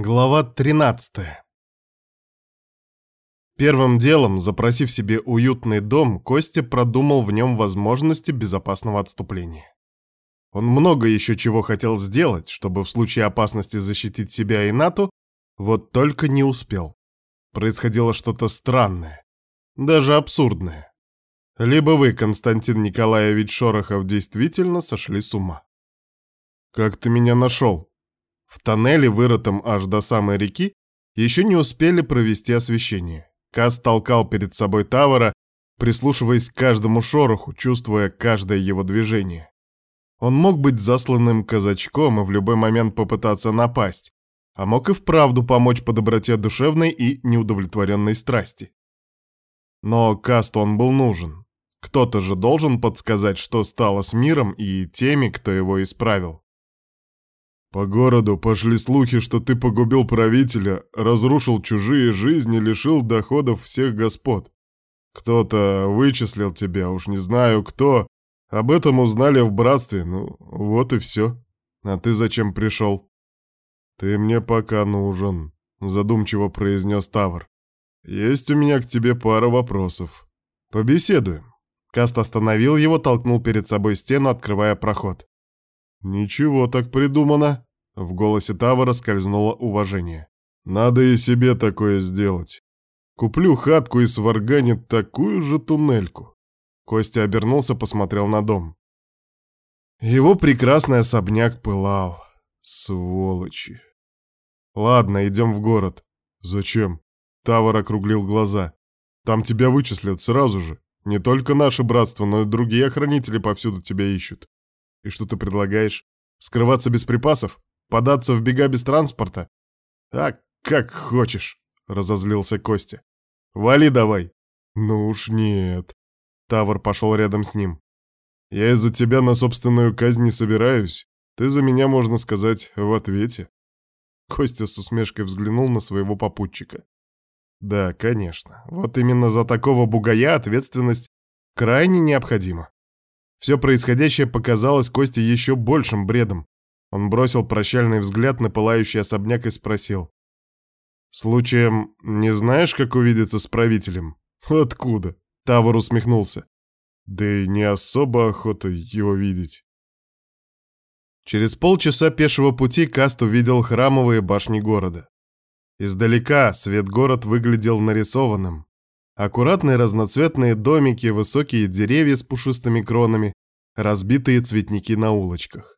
Глава 13. Первым делом, запросив себе уютный дом, Костя продумал в нем возможности безопасного отступления. Он много еще чего хотел сделать, чтобы в случае опасности защитить себя и НАТО, вот только не успел. Происходило что-то странное, даже абсурдное. Либо вы, Константин Николаевич Шорохов, действительно сошли с ума. «Как ты меня нашел?» В тоннеле, вырытом аж до самой реки, еще не успели провести освещение. Кас толкал перед собой Тавара, прислушиваясь к каждому шороху, чувствуя каждое его движение. Он мог быть засланным казачком и в любой момент попытаться напасть, а мог и вправду помочь по доброте душевной и неудовлетворенной страсти. Но Касту он был нужен. Кто-то же должен подсказать, что стало с миром и теми, кто его исправил. По городу пошли слухи, что ты погубил правителя, разрушил чужие жизни, лишил доходов всех господ. Кто-то вычислил тебя, уж не знаю кто. Об этом узнали в братстве, ну вот и все. А ты зачем пришел? Ты мне пока нужен, задумчиво произнес Тавр. Есть у меня к тебе пара вопросов. Побеседуем. Каст остановил его, толкнул перед собой стену, открывая проход. «Ничего так придумано», — в голосе Тавара скользнуло уважение. «Надо и себе такое сделать. Куплю хатку и сварганит такую же туннельку». Костя обернулся, посмотрел на дом. Его прекрасный особняк пылал. Сволочи. «Ладно, идем в город». «Зачем?» Тавар округлил глаза. «Там тебя вычислят сразу же. Не только наше братство, но и другие охранители повсюду тебя ищут. И что ты предлагаешь? Скрываться без припасов? Податься в бега без транспорта? А как хочешь, разозлился Костя. Вали давай. Ну уж нет. Тавр пошел рядом с ним. Я из-за тебя на собственную казнь не собираюсь. Ты за меня, можно сказать, в ответе. Костя с усмешкой взглянул на своего попутчика. Да, конечно. Вот именно за такого бугая ответственность крайне необходима. Все происходящее показалось Косте еще большим бредом. Он бросил прощальный взгляд на пылающий особняк и спросил. «Случаем, не знаешь, как увидеться с правителем?» «Откуда?» — Тавр усмехнулся. «Да и не особо охота его видеть». Через полчаса пешего пути Каст увидел храмовые башни города. Издалека свет город выглядел нарисованным. Аккуратные разноцветные домики, высокие деревья с пушистыми кронами, разбитые цветники на улочках.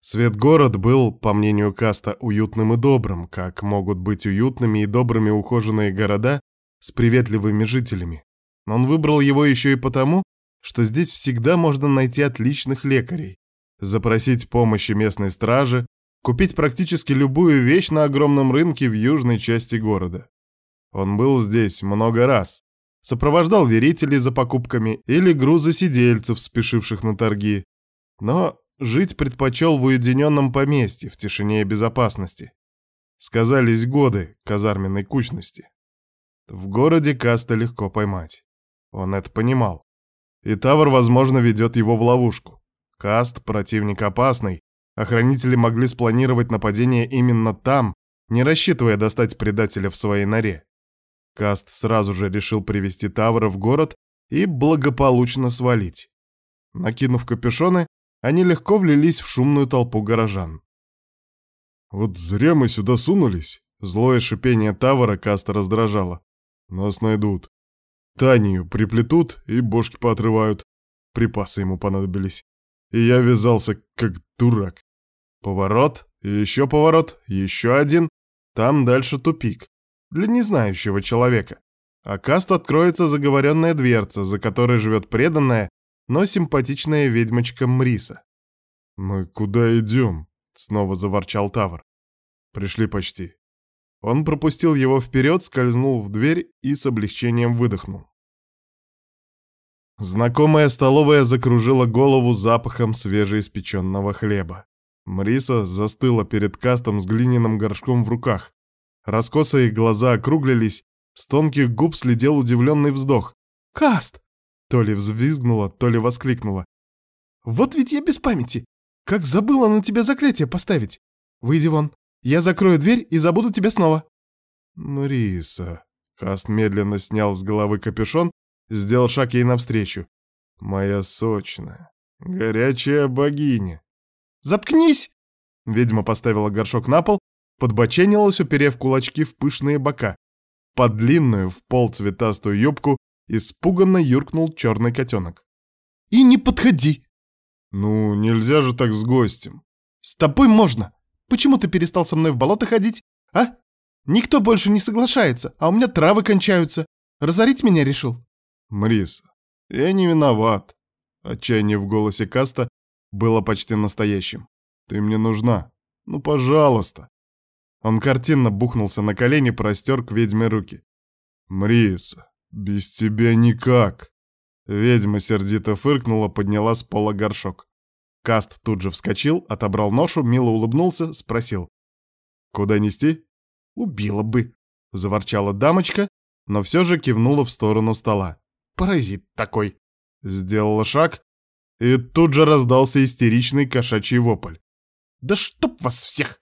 Свет город был, по мнению Каста, уютным и добрым, как могут быть уютными и добрыми ухоженные города с приветливыми жителями. Он выбрал его еще и потому, что здесь всегда можно найти отличных лекарей, запросить помощи местной стражи, купить практически любую вещь на огромном рынке в южной части города. Он был здесь много раз. Сопровождал верителей за покупками или грузосидельцев, спешивших на торги. Но жить предпочел в уединенном поместье, в тишине и безопасности. Сказались годы казарменной кучности. В городе Каста легко поймать. Он это понимал. И Тавр, возможно, ведет его в ловушку. Каст — противник опасный. Охранители могли спланировать нападение именно там, не рассчитывая достать предателя в своей норе. Каст сразу же решил привести Тавра в город и благополучно свалить. Накинув капюшоны, они легко влились в шумную толпу горожан. «Вот зря мы сюда сунулись!» Злое шипение Тавара Каста раздражало. «Нас найдут. Танию приплетут и бошки поотрывают. Припасы ему понадобились. И я вязался, как дурак. Поворот, еще поворот, еще один. Там дальше тупик для незнающего человека. А касту откроется заговоренная дверца, за которой живет преданная, но симпатичная ведьмочка Мриса. «Мы куда идем?» — снова заворчал Тавр. «Пришли почти». Он пропустил его вперед, скользнул в дверь и с облегчением выдохнул. Знакомая столовая закружила голову запахом свежеиспеченного хлеба. Мриса застыла перед кастом с глиняным горшком в руках. Раскосые глаза округлились, с тонких губ следел удивленный вздох. «Каст!» То ли взвизгнула, то ли воскликнула. «Вот ведь я без памяти! Как забыла на тебя заклятие поставить! Выйди вон, Я закрою дверь и забуду тебя снова». «Мриса...» Каст медленно снял с головы капюшон, сделал шаг ей навстречу. «Моя сочная, горячая богиня». «Заткнись!» Ведьма поставила горшок на пол, подбоченилась, уперев кулачки в пышные бока. Под длинную, в пол цветастую юбку испуганно юркнул черный котенок. «И не подходи!» «Ну, нельзя же так с гостем». «С тобой можно. Почему ты перестал со мной в болото ходить, а? Никто больше не соглашается, а у меня травы кончаются. Разорить меня решил?» «Мриса, я не виноват». Отчаяние в голосе Каста было почти настоящим. «Ты мне нужна. Ну, пожалуйста». Он картинно бухнулся на колени, простер к ведьме руки. «Мриса, без тебя никак!» Ведьма сердито фыркнула, подняла с пола горшок. Каст тут же вскочил, отобрал ношу, мило улыбнулся, спросил. «Куда нести?» «Убила бы», — заворчала дамочка, но все же кивнула в сторону стола. «Паразит такой!» Сделала шаг, и тут же раздался истеричный кошачий вопль. «Да чтоб вас всех!»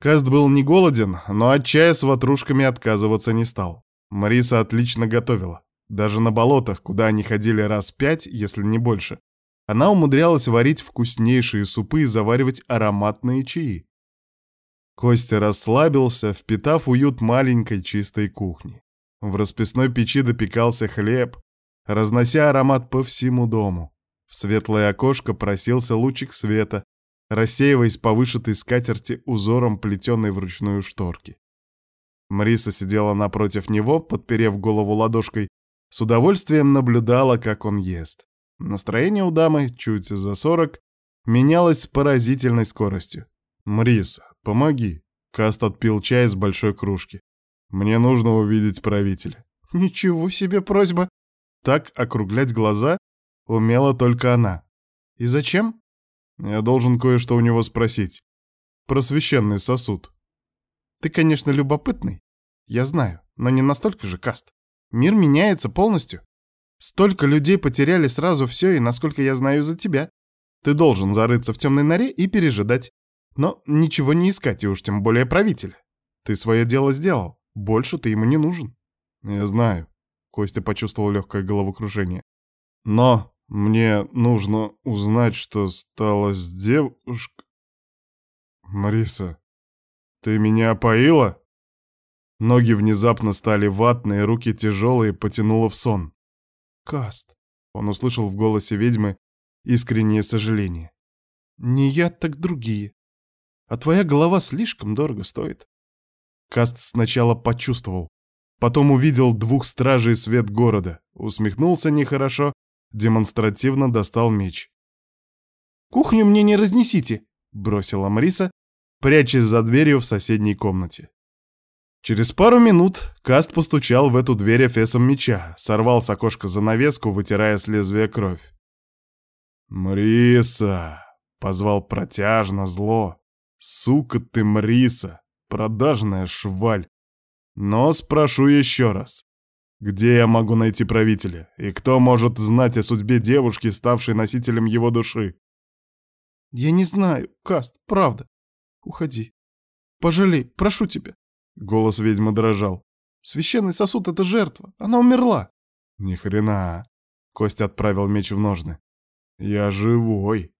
Каст был не голоден, но от чая с ватрушками отказываться не стал. Мариса отлично готовила. Даже на болотах, куда они ходили раз пять, если не больше, она умудрялась варить вкуснейшие супы и заваривать ароматные чаи. Костя расслабился, впитав уют маленькой чистой кухни. В расписной печи допекался хлеб, разнося аромат по всему дому. В светлое окошко просился лучик света, рассеиваясь по вышитой скатерти узором плетеной вручную шторки. Мариса сидела напротив него, подперев голову ладошкой, с удовольствием наблюдала, как он ест. Настроение у дамы, чуть за сорок, менялось с поразительной скоростью. «Мриса, помоги!» Каст отпил чай из большой кружки. «Мне нужно увидеть правителя». «Ничего себе просьба!» Так округлять глаза умела только она. «И зачем?» «Я должен кое-что у него спросить. Про священный сосуд». «Ты, конечно, любопытный. Я знаю, но не настолько же, Каст. Мир меняется полностью. Столько людей потеряли сразу все, и, насколько я знаю, за тебя. Ты должен зарыться в темной норе и пережидать. Но ничего не искать, и уж тем более правителя. Ты свое дело сделал. Больше ты ему не нужен. Я знаю. Костя почувствовал легкое головокружение. Но мне нужно узнать, что стало с девушкой. Мариса, ты меня опоила? Ноги внезапно стали ватные, руки тяжелые, потянуло в сон. «Каст», — он услышал в голосе ведьмы искреннее сожаление. «Не я, так другие. А твоя голова слишком дорого стоит». Каст сначала почувствовал, потом увидел двух стражей свет города, усмехнулся нехорошо, демонстративно достал меч. «Кухню мне не разнесите», — бросила Мриса, прячась за дверью в соседней комнате. Через пару минут Каст постучал в эту дверь эфесом меча, сорвал с окошка занавеску, вытирая с лезвия кровь. «Мриса!» — позвал протяжно, зло. «Сука ты, Мриса! Продажная шваль! Но спрошу еще раз. Где я могу найти правителя? И кто может знать о судьбе девушки, ставшей носителем его души?» «Я не знаю, Каст, правда. Уходи. Пожалей, прошу тебя. Голос ведьмы дрожал. Священный сосуд — это жертва. Она умерла. Ни хрена. Костя отправил меч в ножны. Я живой.